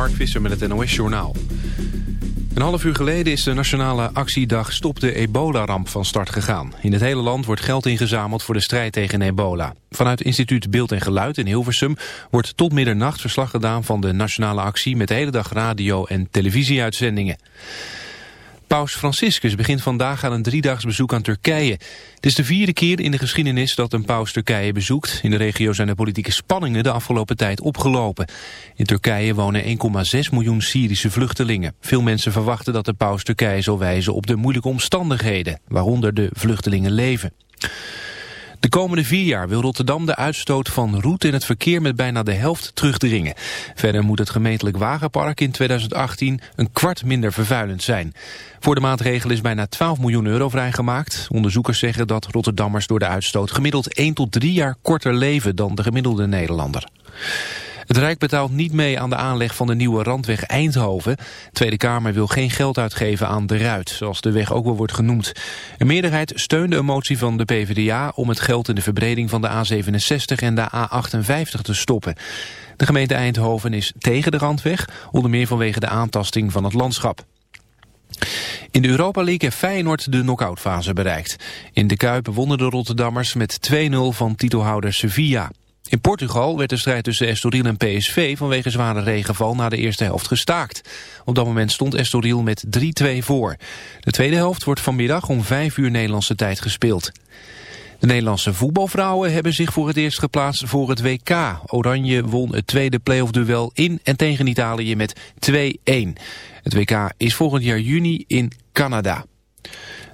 Mark Visser met het NOS-journaal. Een half uur geleden is de nationale actiedag Stop de Ebola-ramp van start gegaan. In het hele land wordt geld ingezameld voor de strijd tegen ebola. Vanuit instituut Beeld en Geluid in Hilversum wordt tot middernacht verslag gedaan van de nationale actie... met de hele dag radio- en televisieuitzendingen. Paus Franciscus begint vandaag aan een driedaags bezoek aan Turkije. Het is de vierde keer in de geschiedenis dat een paus Turkije bezoekt. In de regio zijn de politieke spanningen de afgelopen tijd opgelopen. In Turkije wonen 1,6 miljoen Syrische vluchtelingen. Veel mensen verwachten dat de paus Turkije zal wijzen op de moeilijke omstandigheden... waaronder de vluchtelingen leven. De komende vier jaar wil Rotterdam de uitstoot van roet in het verkeer met bijna de helft terugdringen. Verder moet het gemeentelijk wagenpark in 2018 een kwart minder vervuilend zijn. Voor de maatregel is bijna 12 miljoen euro vrijgemaakt. Onderzoekers zeggen dat Rotterdammers door de uitstoot gemiddeld 1 tot 3 jaar korter leven dan de gemiddelde Nederlander. Het Rijk betaalt niet mee aan de aanleg van de nieuwe randweg Eindhoven. De Tweede Kamer wil geen geld uitgeven aan de Ruit, zoals de weg ook wel wordt genoemd. Een meerderheid steunde een motie van de PvdA om het geld in de verbreding van de A67 en de A58 te stoppen. De gemeente Eindhoven is tegen de randweg, onder meer vanwege de aantasting van het landschap. In de Europa League heeft Feyenoord de knock-outfase bereikt. In de Kuip wonnen de Rotterdammers met 2-0 van titelhouder Sevilla. In Portugal werd de strijd tussen Estoril en PSV vanwege zware regenval na de eerste helft gestaakt. Op dat moment stond Estoril met 3-2 voor. De tweede helft wordt vanmiddag om 5 uur Nederlandse tijd gespeeld. De Nederlandse voetbalvrouwen hebben zich voor het eerst geplaatst voor het WK. Oranje won het tweede playoff-duel in en tegen Italië met 2-1. Het WK is volgend jaar juni in Canada.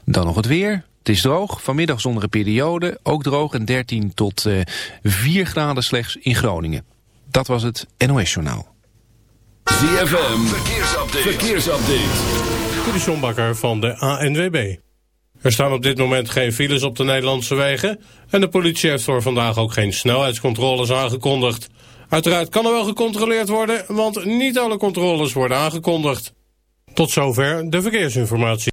Dan nog het weer. Het is droog, vanmiddag zonnige periode, ook droog en 13 tot uh, 4 graden slechts in Groningen. Dat was het NOS Journaal. ZFM, verkeersupdate. verkeersupdate. De Sjombakker van de ANWB. Er staan op dit moment geen files op de Nederlandse wegen... en de politie heeft voor vandaag ook geen snelheidscontroles aangekondigd. Uiteraard kan er wel gecontroleerd worden, want niet alle controles worden aangekondigd. Tot zover de verkeersinformatie.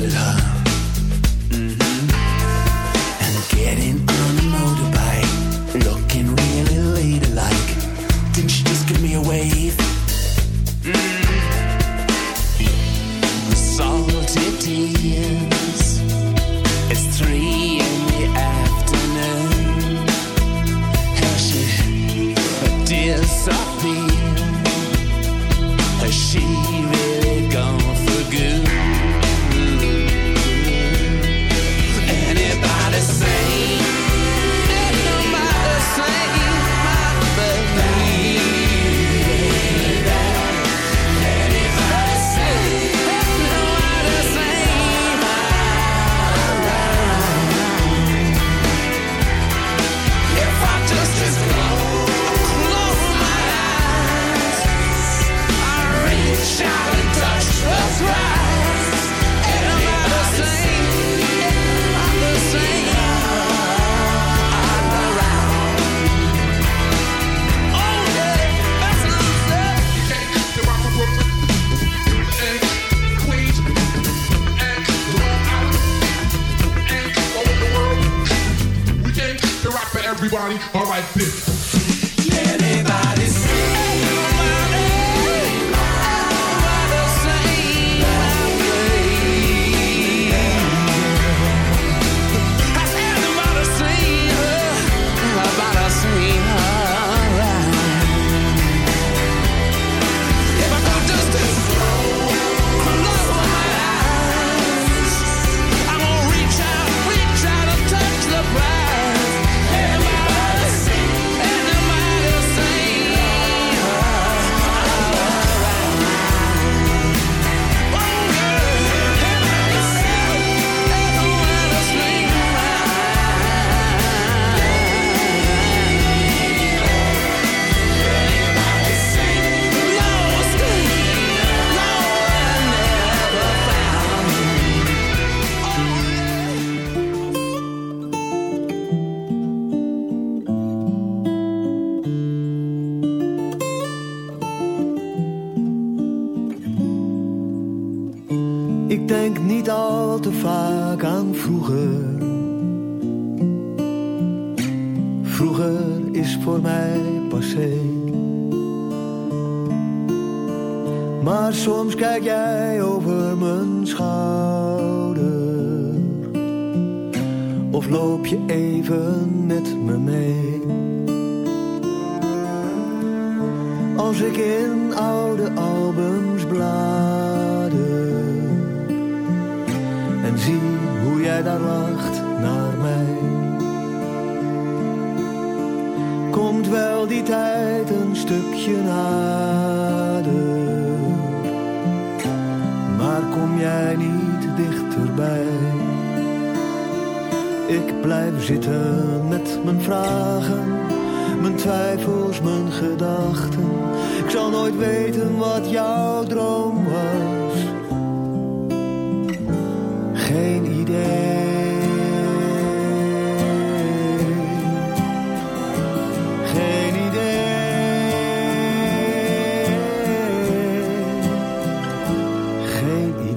started high.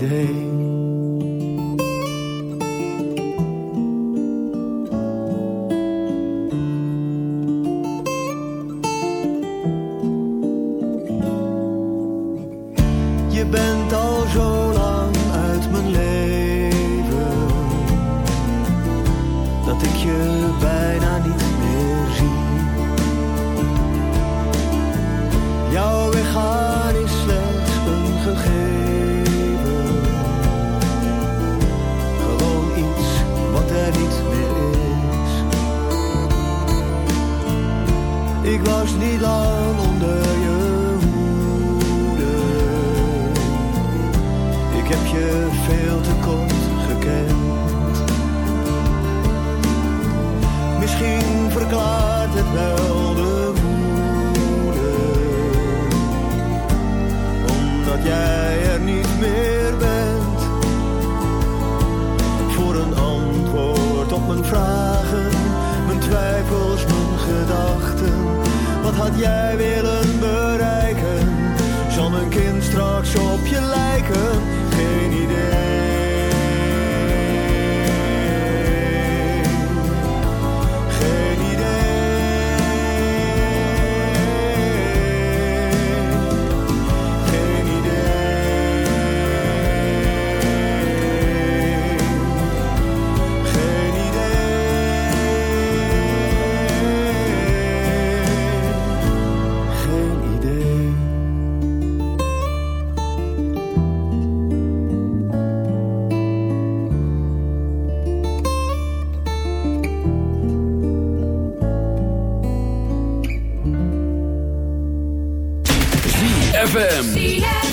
Geen ZFM.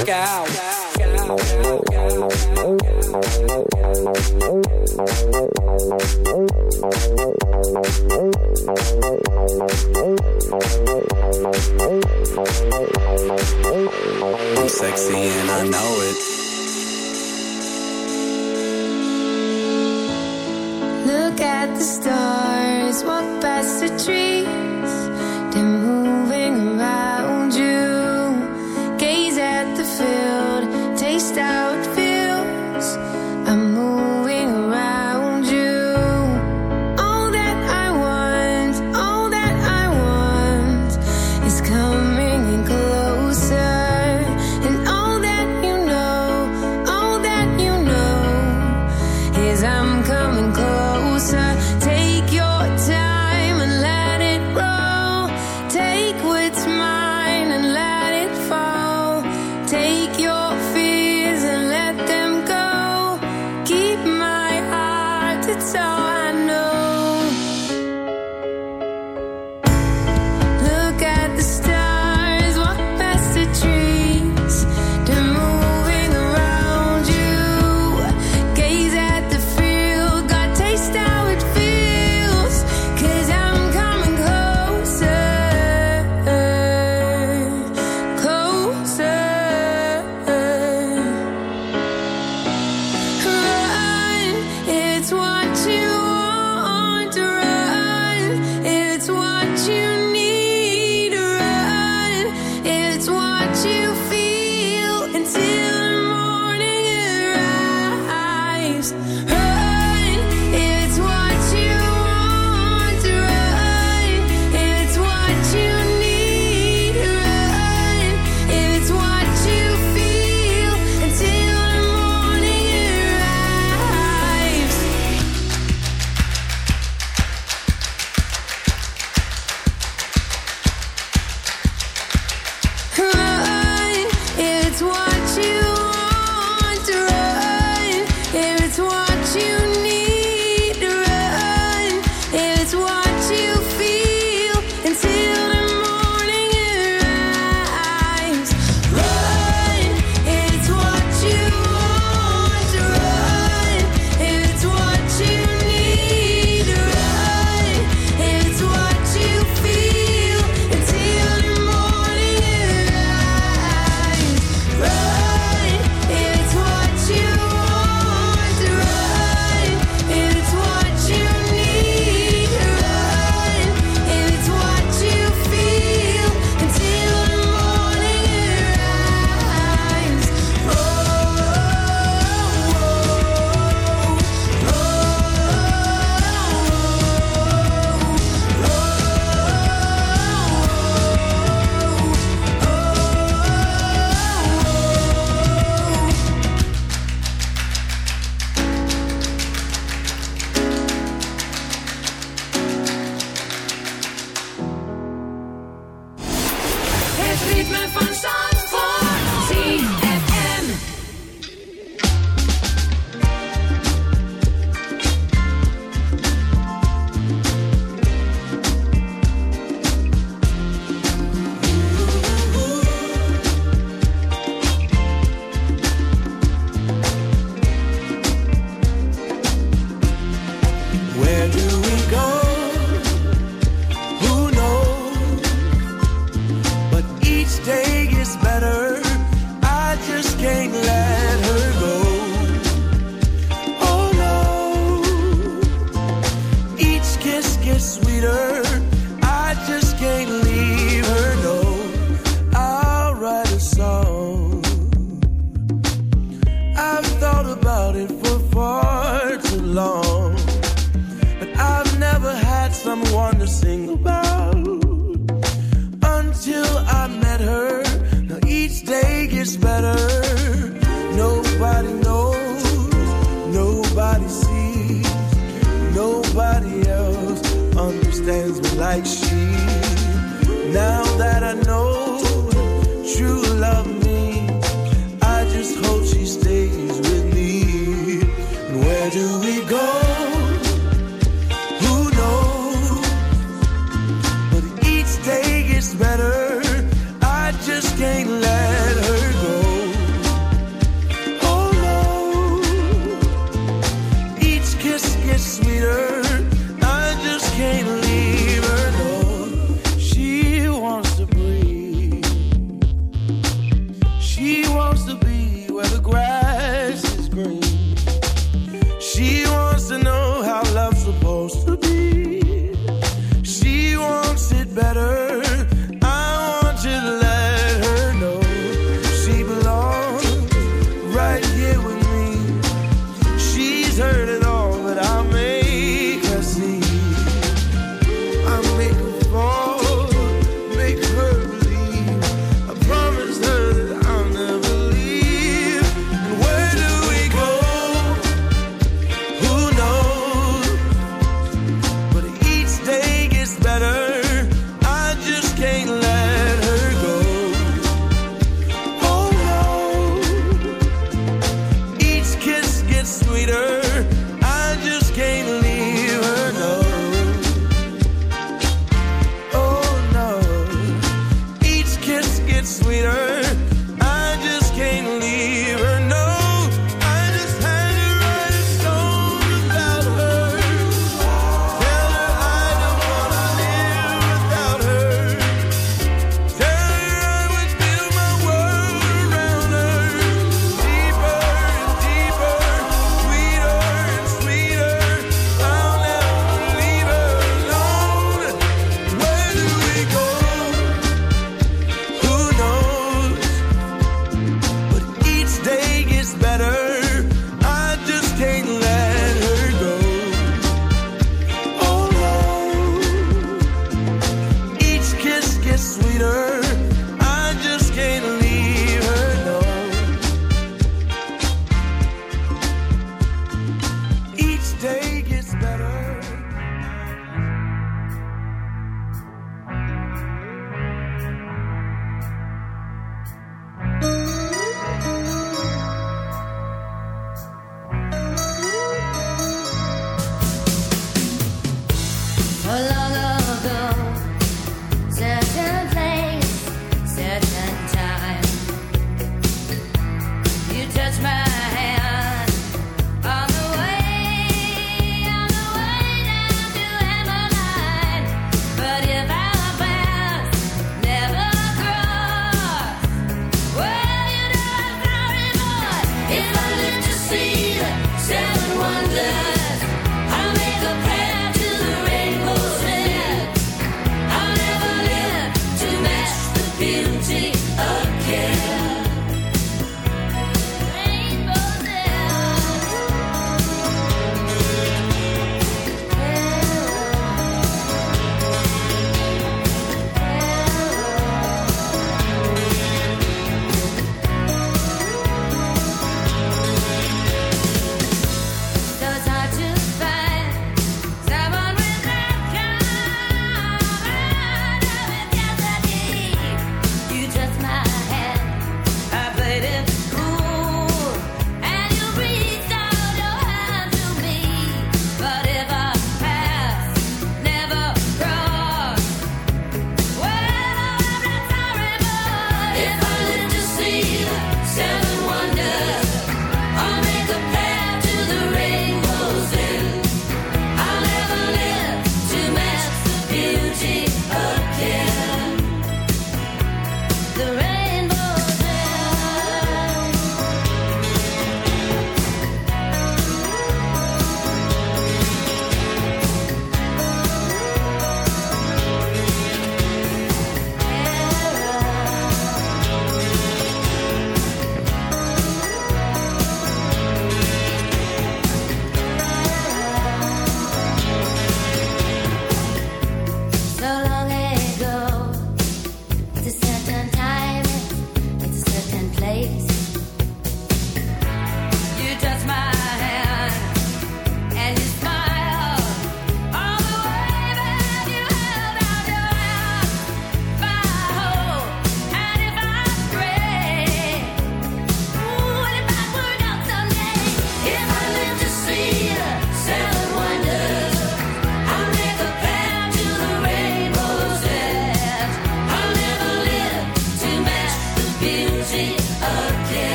Scout. I'm sexy and I know it. Look at the stars. sweeter.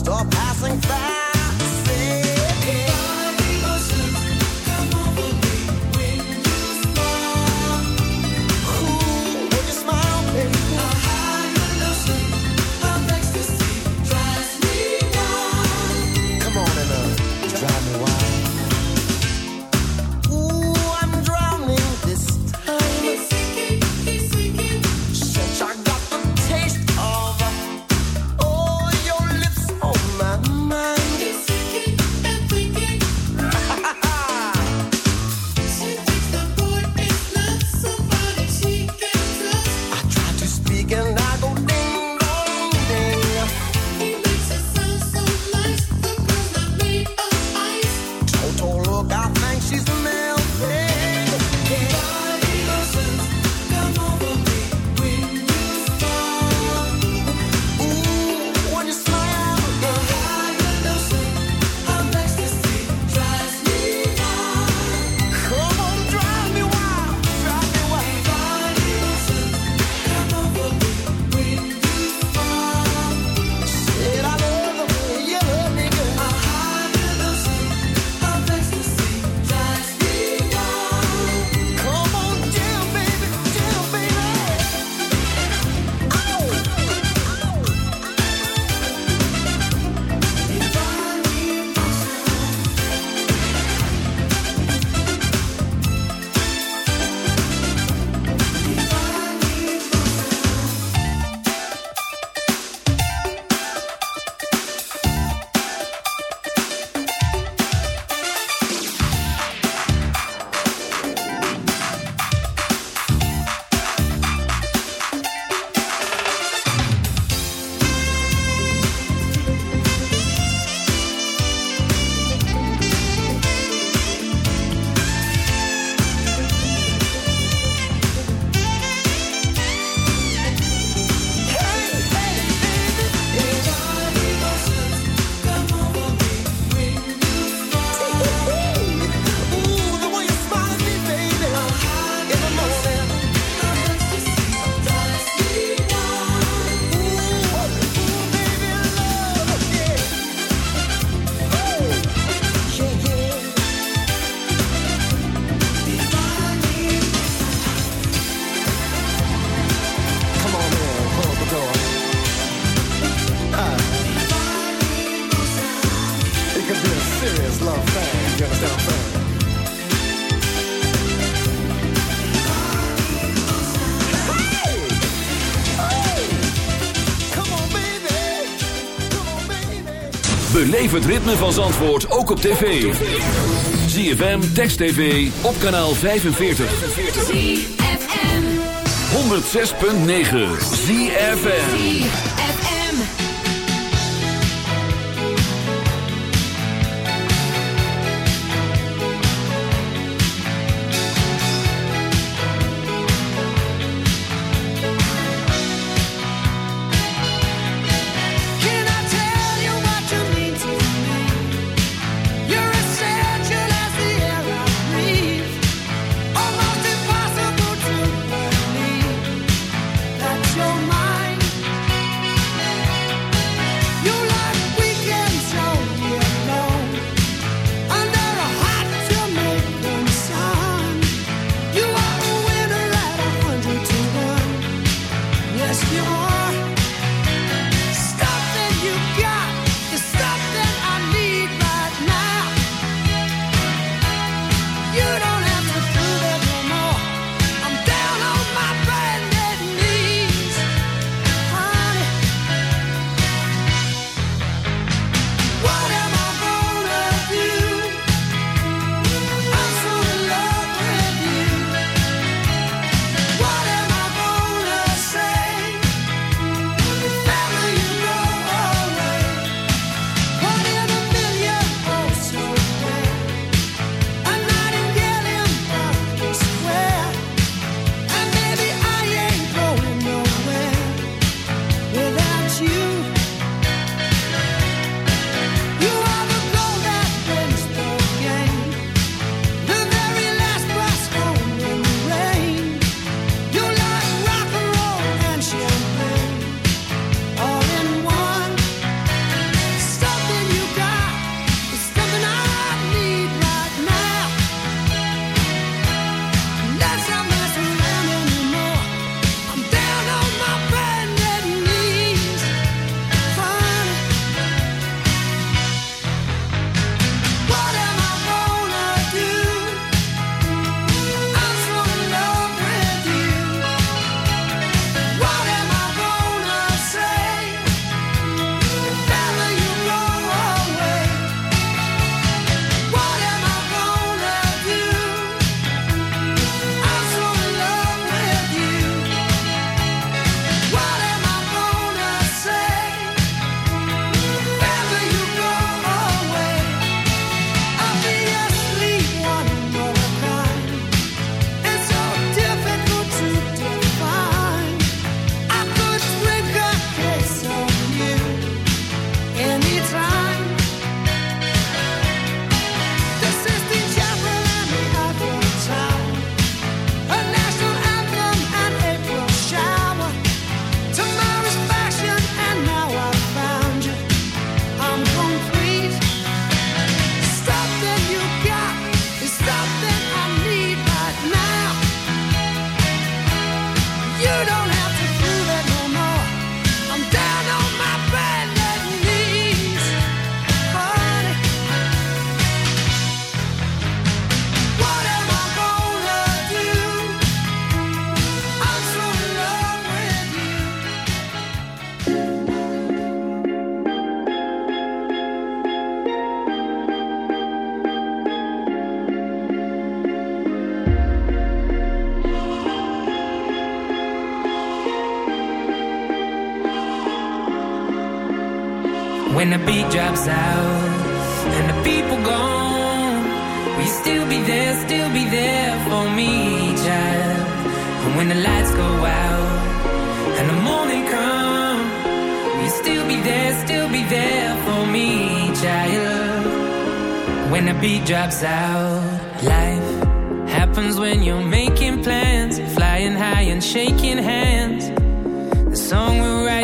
stop passing fast. Beleef het ritme van Zandvoort ook op tv. ZFM, Text TV, op kanaal 45. ZFM 106.9 ZFM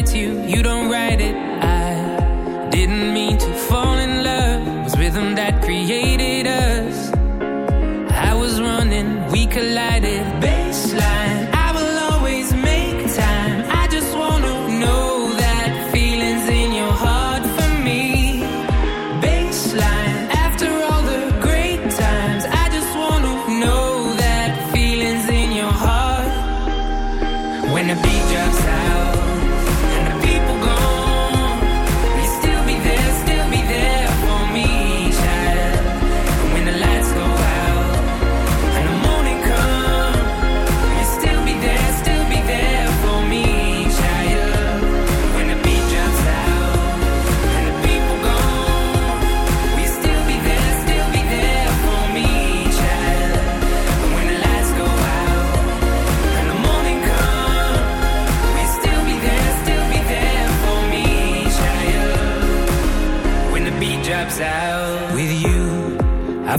to you, you don't write